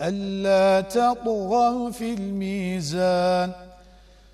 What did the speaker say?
ألا تطغوا في الميزان